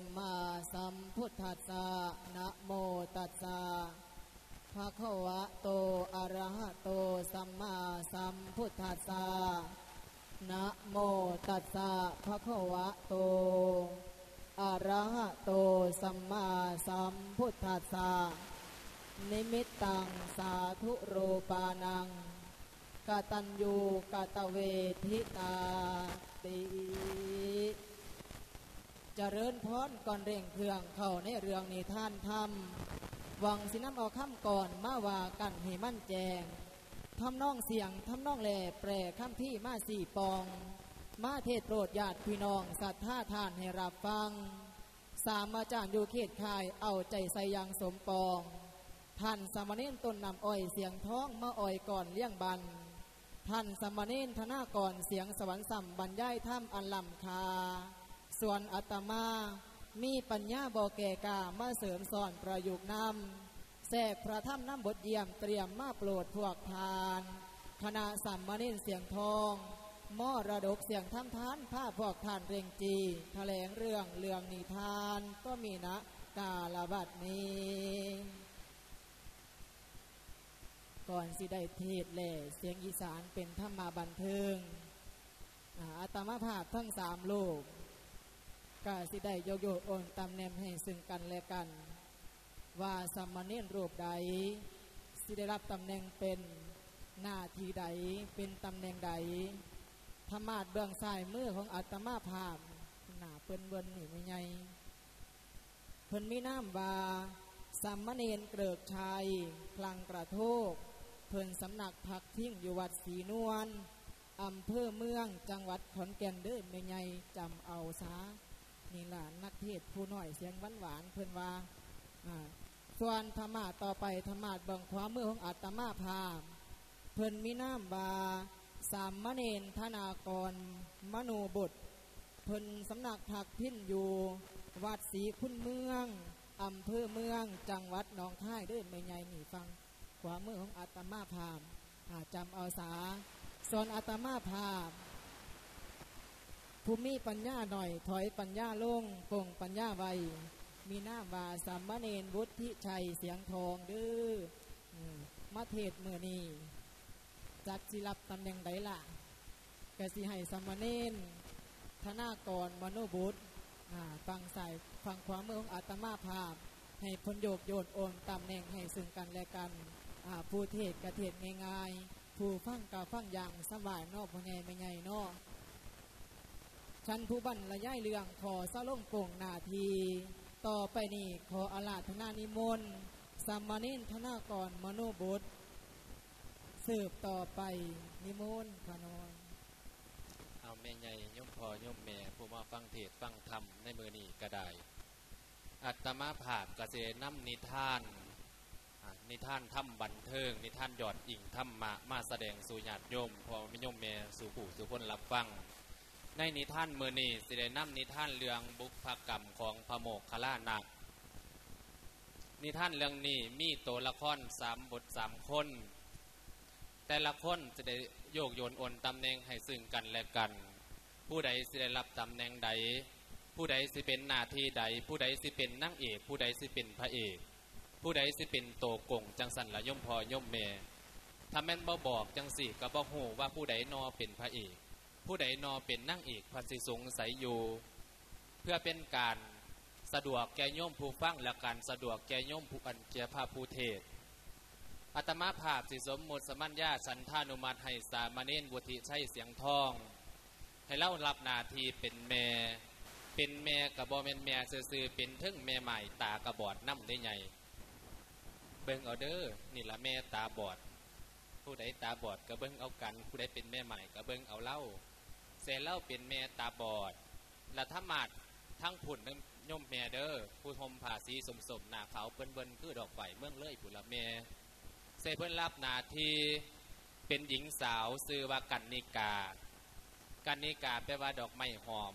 สัมมาสัมพุทธัสสะนะโมตัสสะภะคะวะโตอะระหะโตสัมมาสัมพุทธัสสะนะโมตัสสะภะคะวะโตอะระหะโตสัมมาสัมพุทธัสสะนิมิตตังสาธุโรปานังกตัญญูกตเวทิตาติเจ ริญพรก่อนเร่งเครื่องเข้าในเรื่องนิทานธรรมหวังสิน้ำเอาคำก่อนมาว่ากันให้มั่นแจงทำน้องเสียงทำน้องแหล่แปรคำพี่มาสี่ปอง มาเทศโปรดญาติพี่น้องสัทธาทานให้รับฟัง สามอาจารย์อยู่เขตคายเอาใจใส่ยังสมปอง ท่านสมเณรต้นนำอ้อยเสียงท้องมาอ้อยก่อนเลี้ยงบัน ท่านสมเณรธนากรเสียงสวรรค์สัมบรรยายถ้ำอันลำคา ส่วนอาตมา มีปัญญาบอแก่กามาเสริมสอนประยุกต์นำแทรกพระถ้ำน้ำบทเยี่ยมเตรียมมาโปรดพวกทาน คณะสัมมาเนนเสียงทองมอระดกเสียงทำทานผ้าพวกทานเร่งจีแถลงเรื่องเรื่องนิทานก็มีนะกาลบัดนี้ ก่อนสิได้เทศแหล่เสียงอีสานเป็นธรรมาบันเทิงอาตมาภาพทั้งสามโลก กาสิได้โยโยโอนตำแหน่งให้ซึ่งกันและกัน ว่าสมมาเนรรูปใด สิได้รับตำแหน่งเป็นหน้าที่ใดเป็นตำแหน่งใดธรรมาดเบื้องซ้ายมือของอาตมาภาพหน้าเปิ้นเบิ้นนี่ไม่ไงเพิ่นมีน้ำว่าสัมมาเนเกริกชัยคลังกระโทก เพิ่นสำนักพักทิ้งอยู่วัดศรีนวลอำเภอเมืองจังหวัดขอนแก่นเด้อไม่ไงจำเอาซา นี่ล่ะนักเทศผู้น้อยเสียงหวานหวานเพิ่อนว่าส่วนธรรมาต่อไปธรรมาเบื้องขวามือของอาตมาภาพ เพิ่อนมีน้ำบาสามมเณรธนากร มโนบุตรเพิ่นสำนักผักพิ้นอยู่ วัดศรีคุณเมืองอำเภอเมือง จังหวัดหนองคายด้อไม่ใหญ่หนีฟังขวามือของอาตมาภาพอาจำเอาสาส่วนอาตมาภาพ ภูมิปัญญาหน่อย ถอยปัญญาลงปงปัญญาไวมีหน้าว่าสามมเณรวุฒิชัยเสียงทองเด้ออืมาเทศเมื่อนี้จักสิรับตำแหน่งใดล่ะกสิให้สามเณรธนากรมโนบุตรฟังสายฟังความเมือของอาตมาภาพ ให้พนโยกโยนโอนตำแหน่งให้ซึ่งกันและกันผู้เทศกระเทศง่ายๆ ผู้ฟังกาฟังอย่างสบายนอกพ่อไงไม่ไงเนอ ฉันผู้บันละย่ายเรื่องขอสะลงโป่งนาที ต่อไปนี้ขออาลาธนานิมนต์สัมมาเนนธนากรมโนบุตรสืบต่อไปนิมนต์ขานอนเอาแม่ใหญ่ย่อมพอย่อมแม่ผู้มาฟังเทศฟังธรรมในมือนี้ก็ได้ อัตมาภาพกเสน้ำนิทานอ่านิทานถ้ำบันเทิงนิทานหยอดอิ่งธรรมะมาแสดงสู่ญาติโยมพอมิยมแม่สู่ผู้สู่คนรับฟัง ในนิทานมือนีสิได้นำนิทานเรื่องบุพกรรมของพระโมกขลานัก นิทานเรื่องนี้มีตัวละครสามบทสามคน แต่ละคนจะได้โยกโยนโอนตำแหน่งให้ซึ่งกันและกัน ผู้ใดสิได้รับตำแหน่งใด ผู้ใดสิเป็นหน้าที่ใด ผู้ใดสิเป็นนางเอก ผู้ใดสิเป็นพระเอก ผู้ใดสิเป็นโตกงจังสันละย่อมพอย่อมแม่ถ้าแม่นบ่บอกจังสี่ก็บ่ฮู้ว่าผู้ใดนอเป็นพระเอก ผู้ใดนอเป็นนางเอกพันสิสงสัยอยู่ เพื่อเป็นการสะดวกแก่โยมผู้ฟังและการสะดวกแก่โยมผู้อันเกียภาผู้เทศอัตมาภาพสิสมมุติสมัญญาสันธานุมัติให้สามเณรวุฒิชัยเสียงทอง ให้เล่ารับนาทีเป็นแม่เป็นแม่กับบอเป็นแม่ซื่อๆเป็นทึ่งแม่ใหม่ตากระบอดน้ำได้ไงเบิ่งเอาเด้อนี่ละแม่ตาบอด ผู้ใดตาบอดก็เบิ่งเอากัน ผู้ใดเป็นแม่ใหม่ก็เบิ่งเอาเล่า เสเล่าเป็นแม่ตาบอดและถ้ามาดทั้งผุ่นทั้งย่อมแม่เด้อผู้ทมผาสีสมสมหน้าขาเปิ้นเบิ้นคือดอกไฟเมืองเลื่อยผู้ละแม่เซเพิ่นรับนาทีเป็นหญิงสาวซื้อว่ากันนิกา กันนิกาแปลว่าดอกไม้หอม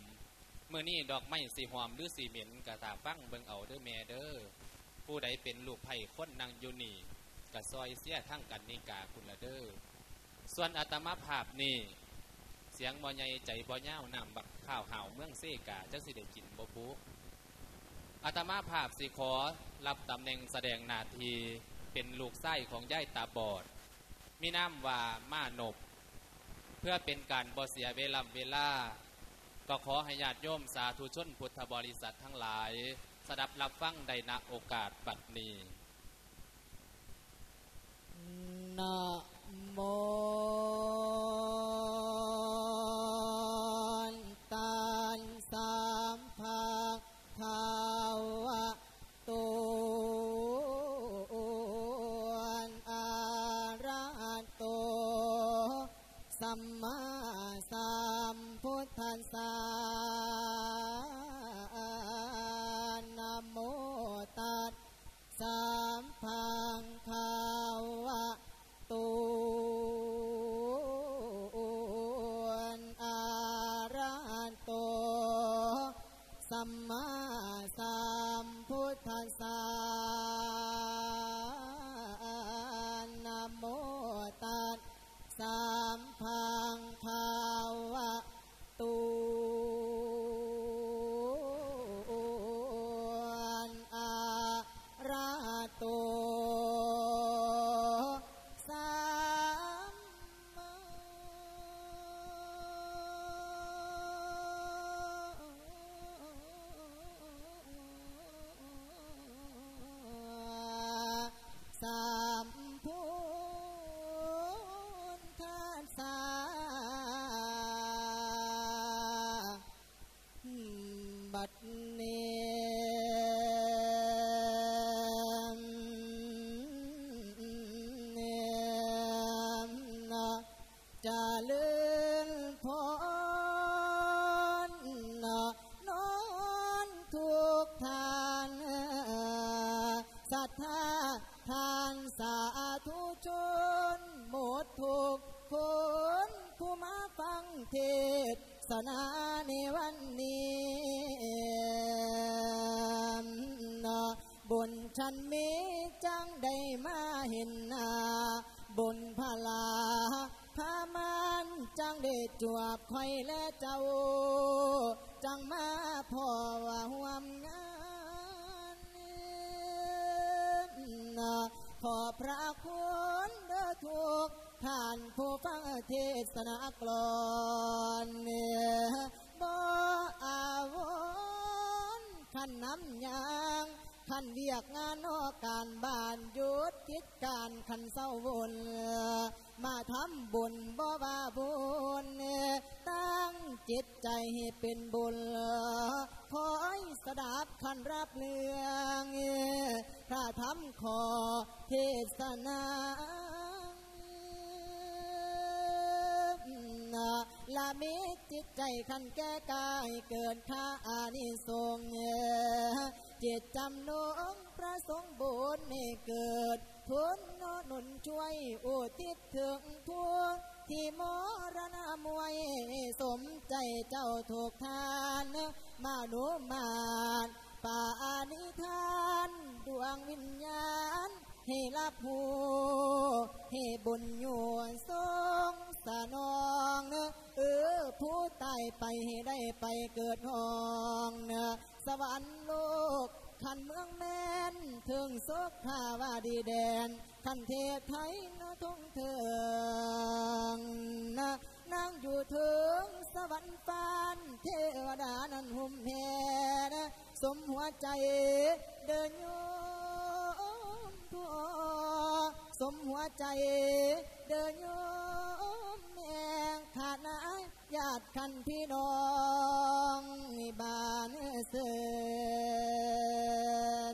เมื่อนี้ดอกไม้สีหอมหรือสีเหม็นกะตาฟังเบิ่งเอาเด้อแม่เด้อผู้ใดเป็นลูกไผ่คนนางยูนีกะซอยเสียทั้งกันนิกาคุณละเด้อส่วนอาตมาภาพนี่ เสียงบ่ใหญ่ใจบ่ยาวนำบักข้าวห่าวเมืองเซกาจักสิได้กินบ่ปุอาตมาภาพสิขอรับตำแหน่งแสดงนาทีเป็นลูกไส้ของย่ายตาบอด มีน้ำว่ามาหนบ เพื่อเป็นการบ่เสียเวลาเวลา ก็ขอให้ญาติโยมสาธุชนพุทธบริษัททั้งหลาย สดับรับฟังใดณโอกาสบัดนี้นะ ศนาในวันนี้บุญฉันมีจังได้มาเห็นนาบุญพลาพามันจังได้จวบไข่และเจ้า จังมาพ่อว่าห่วมงานผู้ฟังเทศนากลอนเนี่ยบ่อาวรณ์ขันน้ำยางขันเวียกงานนอกการบ้านยุดกิจการขันเศร้าวนมาทำบุญบ่ว่าบุญตั้งจิตใจให้เป็นบุญคอยสดับขันรับเรื่องพระธรรมขอเทศนา ละมิจิตใจขันแก้กายเกินค่าอานิสงส์จิตจำนงประสงค์บุญให้เกิดทุนนหนุนช่วยอุทิศถึงพวกที่มรณะมวย สมใจเจ้าถูกทาน มาหนุมานป่านิทาน ดวงวิญญาณ ให้รับหูให้บุญอยู่ทรงสนองเนอเออผู้ตายไปให้ได้ไปเกิดห้องเนอะสวรรค์โลกขันเมืองแมนถึงสุขภาวาดีแดนขันเทศไทยนะทงเถิงนะนั่งอยู่ถึงสวรรค์ฟานเทวดานั้นหุ่มแห่นะสมหัวใจเดินโย สมหัวใจ เดินโยมแมงขาดนายญาติคันพี่น้องบ้านเสิ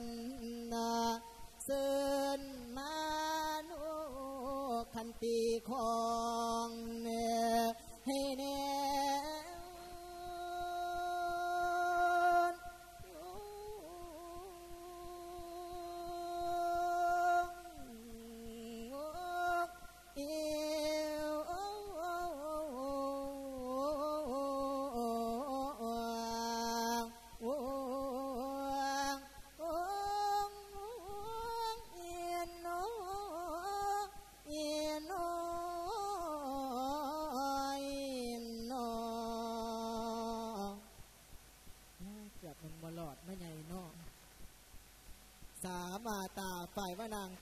นนาเสินมานุคันตีของ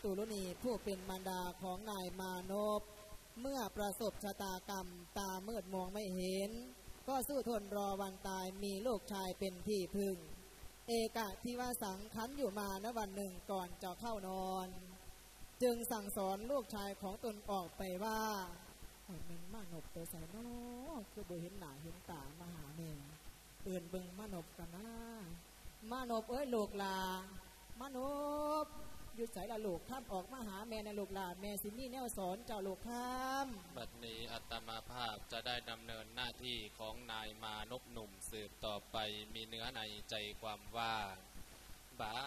ตุลุนีผู้เป็นมารดาของนายมานพเมื่อประสบชะตากรรมตามืดมองไม่เห็น ก็สู้ทนรอวันตายมีลูกชายเป็นที่พึ่ง เอกะที่ว่าสังคันอยู่มาณวันหนึ่งก่อนจะเข้านอน จึงสั่งสอนลูกชายของตนออกไปว่าโอ้แมันมานบตัวใส่นอคือบ่เห็นหนาเห็นตามาหาแม่เอื่นเบิ่งมานบกันนะมานบเอ้ยลูกลามานบ ยู่ใส่ละลูกข้ามออกมาหาแม่ในลูกหลานแม่สิมีแนวสอนเจ้าลูกข้ามบัดนี้อัตมาภาพจะได้ดำเนินหน้าที่ของนายมานพหนุ่มสืบต่อไปมีเนื้อในใจความว่าบ้า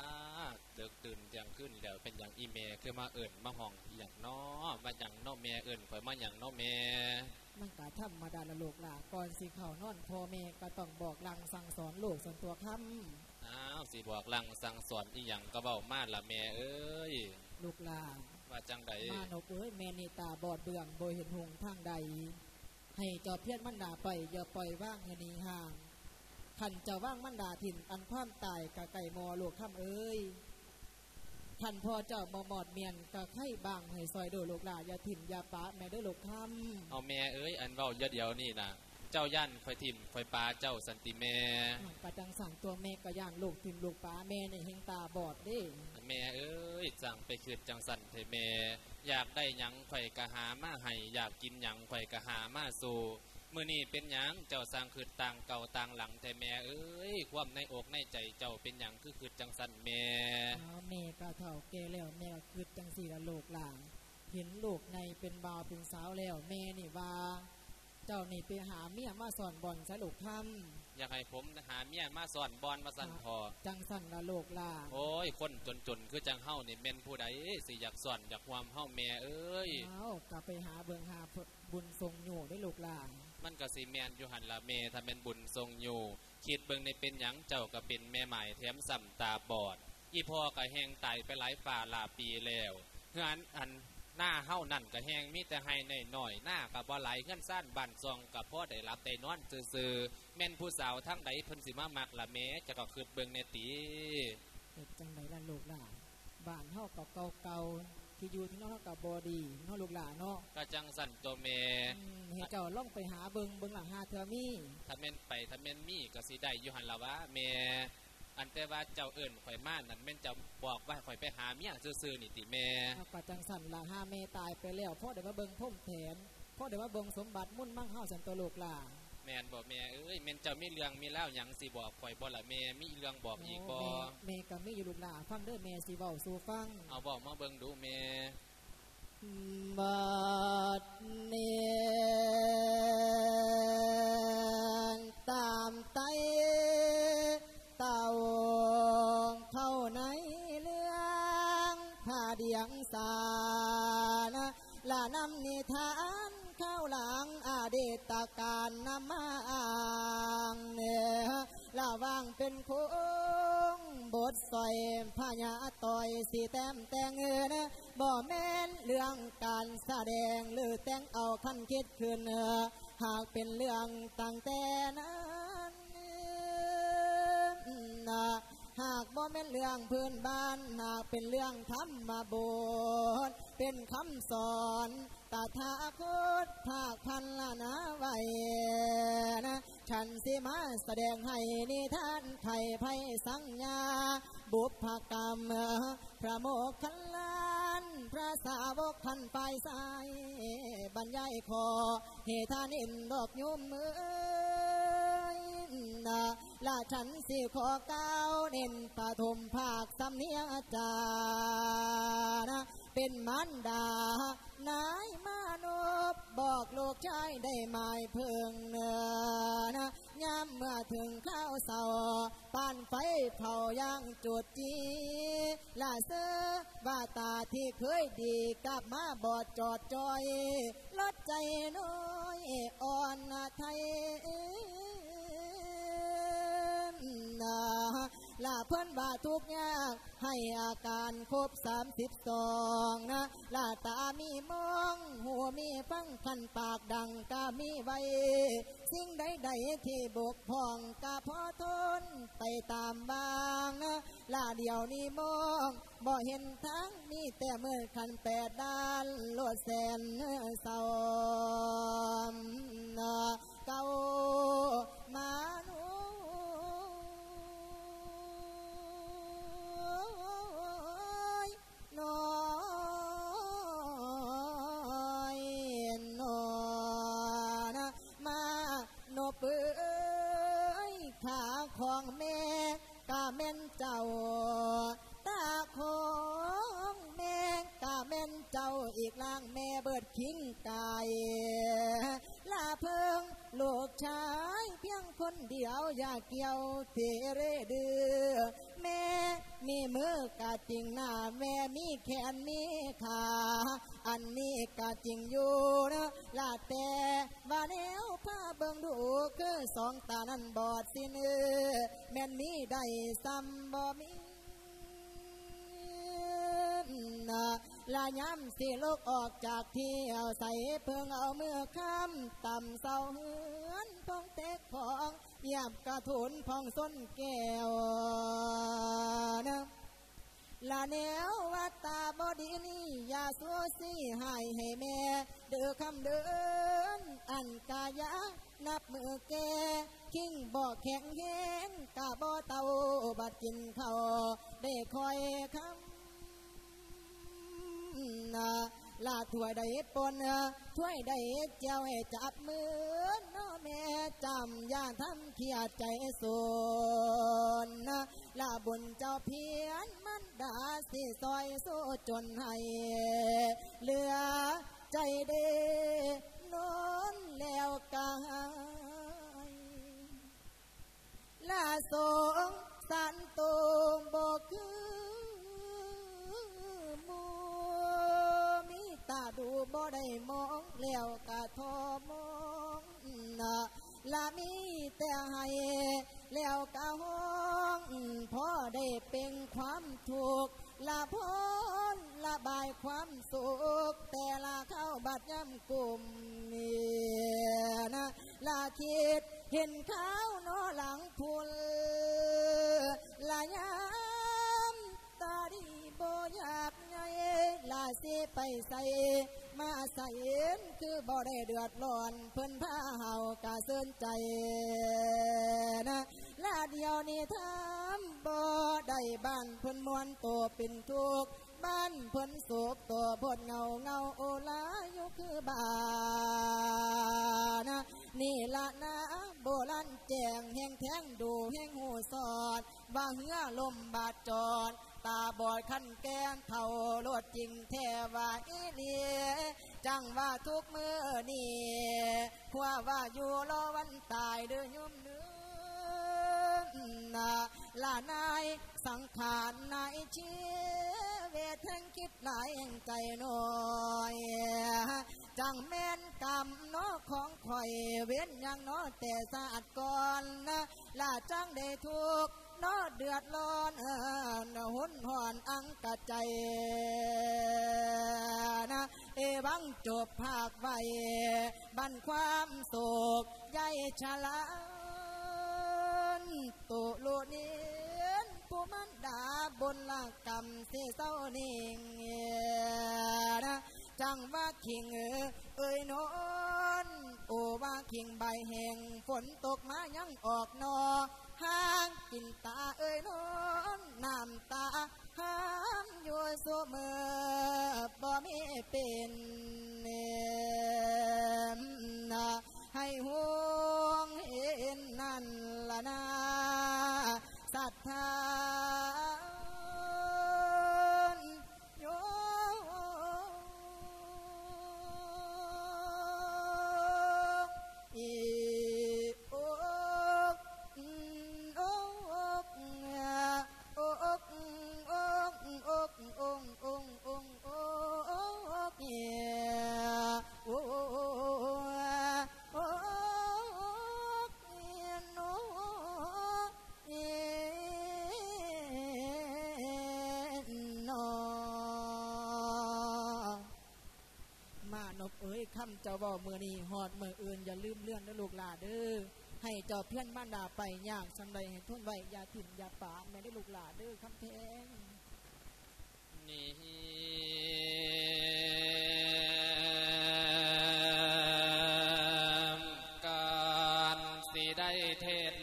เดึกตื่นเที่ยงขึ้นแล้วเป็นอย่างอีเมคือมาเอิ่นมาห้องอหย่างน้อมาอย่างน้อแม่เอิ่นข่อยมาอย่างน้อแม่มันกะธรรมดาละลูกหลาก่อนสิเข้านอนพ่อแม่ก็ต้องบอกลังสั่งสอนลูกส่วนตัวค่ อ้าวสิบอกลังสั่งสอนอีหยังก็เบ้ามาละแม่เอ้ยำลูกหลาว่าจังใดมานกเอ้ยแม่นี่ตาบอดเบื่องบ่เห็นหงทางใด ให้เจอเพี้ยนมันดาไปอย่าปล่อยว่างให้หนีห่างขันเจะว่างมันดาถิ่นอันความตายกะไก่มอลูกข้ามเอ้ยขันพอเจ้ามอมอดเมียนกะไข่บางให้ซอยโดลูกหลาอย่าถิ่นอย่าปะแม่เด้อลูกข้ามเอาแม่เอ้ยอันเว้าเยอะเดียวนี่นะ เจ้าย่านข่อยทิ่มข่อยปลาเจ้าสันติแม่กะจังสั่งตัวแม่กะย่านลูกถิ่นลูกป้าแม่ในเฮงตาบอดเด้แม่เอ้ยจังไปคืดจังสันเทแม่อยากได้หยังข่อยกะหามาให้อยากกินหยังข่อยกะหามาสู่มื้อนี้เป็นหยังเจ้าสร้างคืดต่างเก่าต่างหลังแต่แม่เอ้ยความในอกในใจเจ้าเป็นหยังคือคืดจังสันแม่อ้าวแม่ก็เฒ่าแก่แล้วแม่ก็คิดจังสี่ละลูกหลานเห็นลูกในเป็นบ่าวเป็นสาวแล้วแม่นี่ว่า เจ้านี่ไปหาเมียมาสอนบอลสลูกทอยากให้ผมหาเมียมาสอนบอลมาสั่นพอำจังสั่นละลูกหลานโอ้ย คนจนๆ คือจังเฮานี่แม่นผู้ใดสิอยากสอนอยากความเฮาแม่เอ้ยเอากลับไปหาเบิงหาบุญทรงอยู่ได้ลูกหลานมันก็สิแมนอยู่หันละเมถ้าแม่นบุญทรงอยู่คิดเบิ่งในเป็นหยังเจ้าก็เป็นแม่ใหม่แถมสัมตาบอดอีพ่อก็แหงตายไปหลายฝ่าหลายปีแล้วเฮือนอัน หน้าเฮานั่นก็แหงมีแต่ให้น้อยๆหน้าก็บ่ไหลเฮือนซ่านบ้านซองก็พ่อได้รับได้นอนซื่อๆแม่นผู้สาวทั้งใดเพิ่นสิมามักละแม่จะก็คิดเบิ่งในตีเฮ็ดจังไดละลูกหลานบ้านเฮาก็เก่าๆที่อยู่ที่นอกเฮาก็บ่ดีเนาะลูกหลานเนาะก็จังสั่นตัวแม่อืมให้เจ้าล่องไปหาเบิงเบิงหลังหาเทื่อมีถ้าแม่นไปถ้าแม่นมีก็สิได้อยู่หันละวะแม่ อันแต่ว่าเจ้าเอิ้นข่อยมานั่นแม่นเจ้าบอกว่าข่อยไปหาเมียซื่อๆนี่ติแม่เอาก็จังสั่นละหาแม่ตายไปแล้วพ่อเดี๋ยวมาเบิงพุ่มแถนพ่อเดี๋ยวมาเบิงสมบัติมุ่นมั่งเฮาสันตัวลูกหลานแม่นบอกแม่เอ้ยแม่นเจ้ามีเรื่องมีเล่าวหยังสิบอกข่อยบ่ละแม่มีเรื่องบอกอีกบ่โแม่แม่ก็มีอยู่ลูกหลานฟังเด้อแม่สิเว้าสู่ฟังเอาบอกมาเบิ่งดูแม่บัดนี้ตามไต เต่าเข้าในเรื่องผ้าเดียงสารละนำนิทานเข้าหลังอาเดตการนำมาอ่างเนื้อละวางเป็นคงบทสอยพญาต่อยสีแต้มแต่งเงินบ่แม่นเรื่องการแสดงหรือแต่งเอาคันคิดขึ้นเออหากเป็นเรื่องตั้งแต่นั้น นะหากบ่แม่นเรื่องพื้นบ้านหากเป็นเรื่องธรรมบทเป็นคำสอนตถาคตภาคพันละนะไว้นะฉันสิมาแสดงให้นิทานไทยไพสังญา บุพกรรม พระโมกขันลานพระสาวกขันไปสายบรรยายขอเหตุทานินดอกยุมมือ นะละฉันสิขอก้าวเน้นปฐมภาคสำเนียงอาจารย์เป็นมันดานายมานพบอกลูกชายได้หมายเพิ่งเนื้อนะยามเมื่อถึงข้าวเสาปานไฟเผาย่างจุดจีลาเสือว่าตาที่เคยดีกลับมาบอดจอดจอยลดใจน้อยอ่อนไทย ลาเพิ่อนว่าทุกข์ยากให้อาการครบสามสิบสองนะลาตามีมองหัวมีฟังคันปากดังกามีไว้ สิ่งใดๆที่บกพร่องกาพอทนไปตามบางนะลาเดียวนี้มองบ่เห็นทั้งมีแต่เมื่อคันแปดด้านโลดแสนเศร้าเก่ามานุ เกี่ยวเทเรเดือแม่มีมือกะจริงหน้าแม่มีแขนมีขาอันนี้กะจริงอยู่นะลาแต่ว่าแนวผ้าเบิ่งดูคือสองตานั้นบอดสิเนื้อแม่นมีได้ซ้ำบ่มี นะลาย้ำสิลูกออกจากเที่เอาใส่เพิ่งเอาเมื่อค่ำต่ำเศร้าเหือนพองเต็กของเยามกระถุนพองส้นแก้วนะลาแนววัดตาบอดีนี่อย่าสัวสีหายให้แม่ เดือคำเดิน อันกายะ นับมือแกคิงบ่แข็งแห้งกะบ่เตาบัดกินเขาได้คอยคำ นะลาถวยได้ปนถ้วยได้เจ้าให้จับมือน้อแม่จำย่าทำเขียดใจสนนะลาบุญเจ้าเพียนมันดาสิซอยสู้จนให้เหลือใจเดนอนแล้วกายลาสงสันตุบคือมููบ่ได้มองแล้วกะทอมองนะลามีแต่ให้แล้วกะห้องพ่อได้เป็นความถูกข์ลาพ้นละบายความสุขแต่ละเข้าบัดย่ำกลุ่มนี่นะลาคิดเห็นเขานอหลังพุนลายา สิไปใส่มาใส่คือบ่ได้เดือดร้อนเพิ่นพาเฮากะเซินใจนะลาเดียวนี่ทำบ่ได้บ้านเพิ่นมวนตัวเป็นทุกข์บ้านเพิ่นสุกตัวพิ่นเงาเงาโอลาอยู่คือบ้านนะนี่ละนะโบราณแจงแห่งแทงดูแห่งหูสอดว่าเหือลมบาดจอด ตาบอดขั้นแกนเท่าโลดจริงเทวาอีเลียจังว่าทุกมือนี่ขว่าว่าอยู่รอวันตายเดือโยมเนื้อ ลานายสังขารนายเชีเวทแห่งคิดหลายแห่งใจน้อยจังแม่นกรรมนาะของข่อยเว้นยังนาะแต่สะอาดก่อนนะลาจังได้ทุกนาะเดือดร้อนเออหุ่นหอนอังกะใจนะเอวังจบภาคไว้บันความโศกใหญ่ชะลา ตุโลเนียนผู้มันดาบนลากรรมเสียเศร้านิ่งนะจังว่าขิงเอ้ยนอนโอว่าขิงใบแห่งฝนตกมายังออกนอห้างกินตาเอ้ยนอนน้ำตาห้ามอยู่สมอบ่มีเป็น คำเจ้าบ่เมือนี้หอดเมื่ออื่นอย่าลืมเลื่อนนะลูกหลาเด้อให้เจ้าเพี้ยนบ้านดาไปย่างสำใดให้ทุ่นไว้อย่าถิ่มอย่าป่าแม่ได้ลูกหลาเด้อคำแพงนิการสิได้เทศ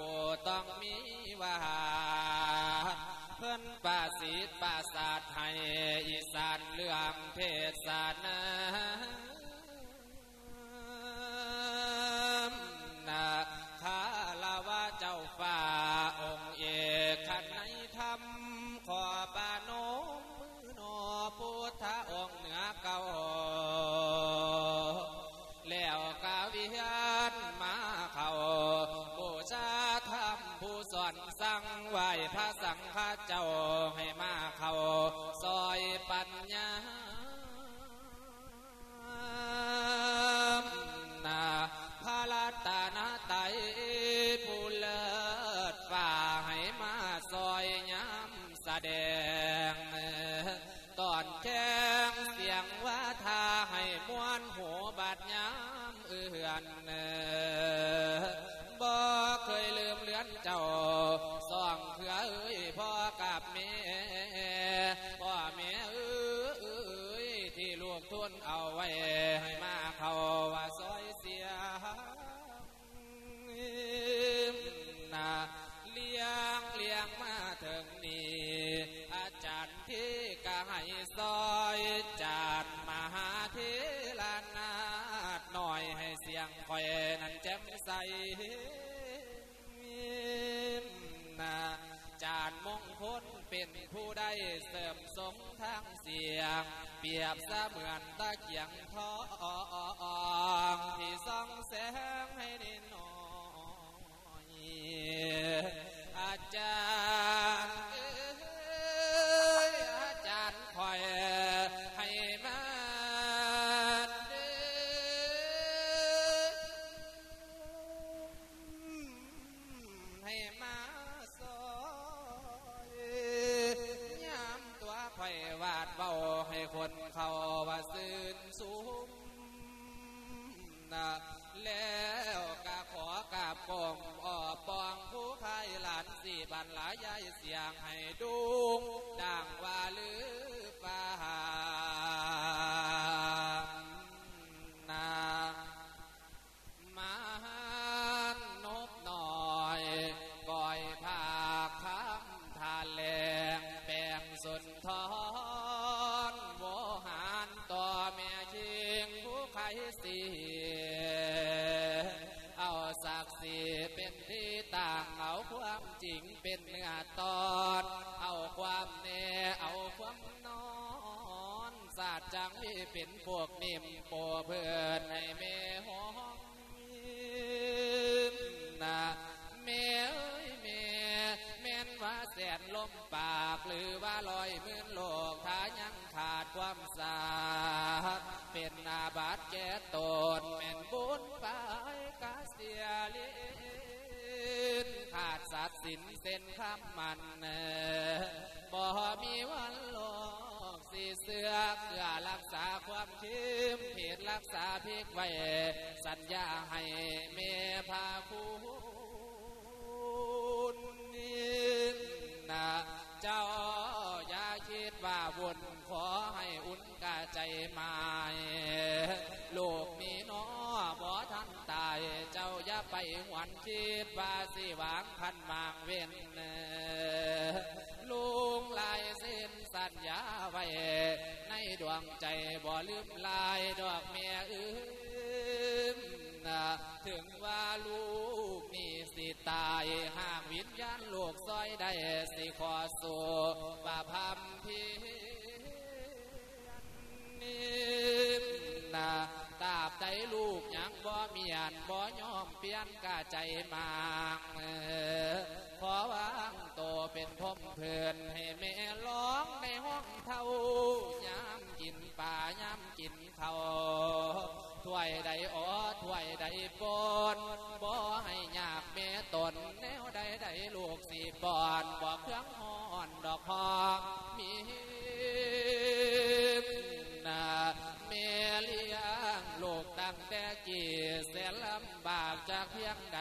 กูต้องมีว่าเพื่อนป่าสีป่าศาสตร์ให้อีสานเรื่องเพศศาสนา ยง เปรียบเสมือนตะเกียงทองที่ส่องแสง แล้วกะขอกราบกรมออบปองผู้ไทยหลานสี่บันหลายยายเสียงให้ดุง พวกนิ่มโปเพื่อนให้แม่ห้องนะแม่เอ้ยแม่แม่นว่าแสนลมปากหรือว่าลอยหมื่นโลกถ้ายังขาดความสาดเป็นอาบัติแก่ตนแม่นบุญไปกาเสียลีนขาดสัตว์สินเส้นคำมันบ่มีวันโล สีเสือเพื่อรักษาความชืมเพศรักษาพิกไว้ สัญญาให้เมพาคุณนะเจ้าอย่าคิดว่าวนขอให้อุ่นกาใจหมายโลกนี้น้อบ่ทันตาย เจ้าอย่าไปหวนคิดว่าสิหวังพันมางเว้น วงใจบ่ลืมลายดอกเมียอื่นนะถึงว่าลูกนี่สิตายห่างวิญญาณลูกซอยได้สิขอสู่ว่าพัมพีนี่นะตาบใดลูกยังบ่เมียนบ่ยอมเปลี่ยนกาใจมางขอวางโตเป็นพมเพื่อนให้แม่ร้องในห้องเท่า เขาถ้วยใดอ๋อถ้วยใดปนบ่ให้ยากแม่ตนแนวใดใดลูกสิปอนบ่เครื่องหอนดอกหอกมีนาเมเลียงลูกตั้งแต่กี่แสนลำบากจากเพียงใด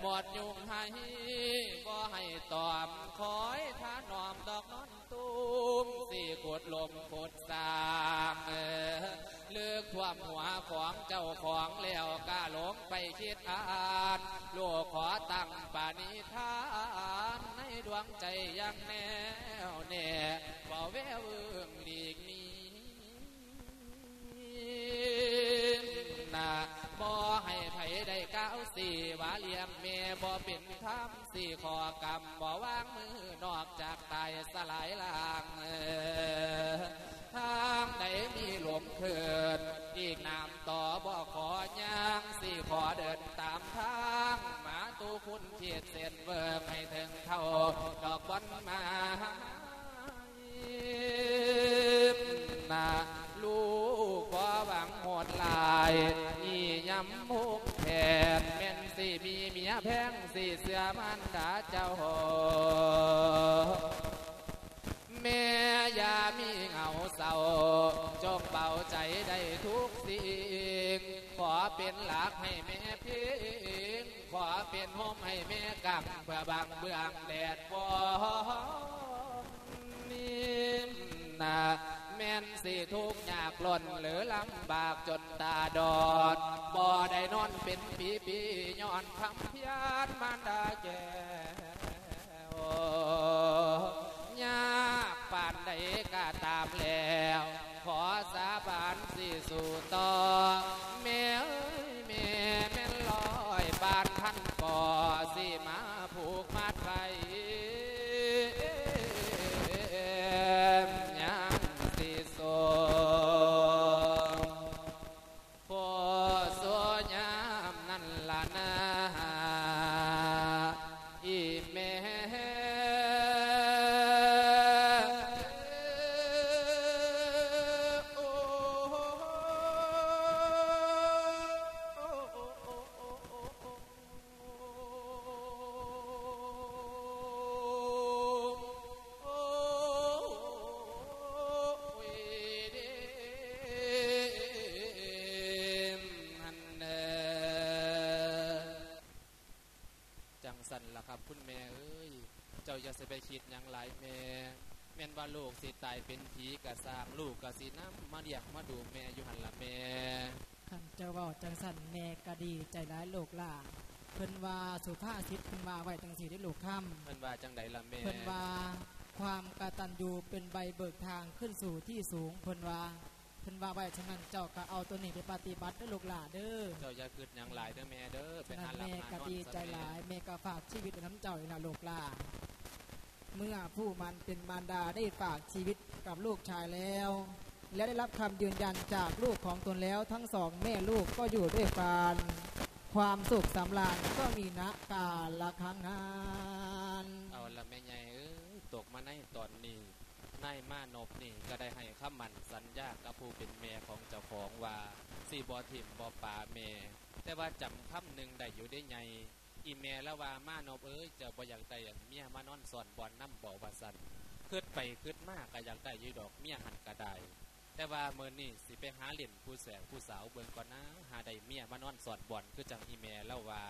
หมดยุงให้บ่ให้ตอมคอย ลมกดสางเลือกความหัวของเจ้าของแล้วก้าหลงไปคิดอ่านลูกขอตั้งปานิธานในดวงใจยังแน่วแน่บ่แววเอื้องหลีกนี้นาบ่ให้ไผได้ก้าวสี่ว่าเลี้ยงเมบ่เป็นธรรมสี่ขอกรรมบ่วางมือนอกจากตายสลายล่างทางใดมีหลมเถิดอีกนามต่อบ่ขอย่างสี่ขอเดินตามทางหมาตูคุณเขียดเส้นเบิกให้ถึงเท่าดอกบอนมานาลูกขอหวังหมดลาย เมียแพงสิเสือมันดาเจ้าแม่ยามีเหงาเศร้าจงเบาใจได้ทุกสิ่ง ขอเป็นหลักให้แม่พิงขอเป็นห่มให้แม่กังเพื่อบังเบื้องแดดบอนนิ่มนา แม่นสิทุกยากล้นหรือลำบากจนตาดอด บ่ได้นอนเป็นปีปีย้อนคำเพียนมารดาแก่ยากปานใดก็ตามแล้ว ขอสาบานสิสู่ต่อ สันล่ะครับ คุณแม่เอ้ย เจ้าอย่าสิไปคิดหยังหลายแม่แม่นว่าลูกสิตายเป็นผีกะสร้างลูกกะสิน้ำมาเรียกมาดูแม่อยู่หันละแม่ขันเจ้าเว่าจังสันแม่ก็ดีใจร้ายโลกล่าเพิ่นว่าสุภาษิตเพิ่นว่าไว้จังสีได้ลูกค่ำเพิ่นว่าจังใดล่ะแม่เพิ่นว่าความกตัญญูเป็นใบเบิกทางขึ้นสู่ที่สูงเพิ่นว่าเพิ่นว่าไว้ฉะนั้นเจ้าก็เอาตัวนี้ไปปฏิบัติเด้อลูกหลานเด้อเจ้าอย่าคิดหยังหลายเด้อแม่เด้อไปฉะนั้หานหลับแม่หาก็นอนดีซะใจหแม่ลายแม่ก็ฝากชีวิตไว้น้ำเจ้าอยู่นะลูกหลานเมื่อผู้มันเป็นมารดาได้ฝากชีวิตกับลูกชายแล้ว และได้รับคำยืนยันจากลูกของตนแล้ว ทั้งสองแม่ลูกก็อยู่ด้วยกันความสุขสำราญก็มีณกาละครั้งนั้นเอาละแม่ใหญ่เอ้ยตกมาในตอนนี้ นายมานพนี่ก็ได้ให้คำมั่นสัญญากับผู้เป็นแม่ของเจ้าของว่าสิบ่ถิ่มบ่ป่าแม่แต่ว่าจำคำหนึ่งได้อยู่ได้ไงอีแม่แล้วว่ามานพเอ้ยเจ้าบ่อยากได้อันเมียมานอนสอนบอลน้ำบ่อว่าสันคิดไปคิดมากก็อยากได้ยี่ดอกเมียหันกระไดแต่ว่าเมื่อนี่สิไปหาเล่นผู้แสงผู้สาวเบิ่งก่อนนะหาได้เมียมานอนสอนบอลคือจังอีแม่แล้วว่า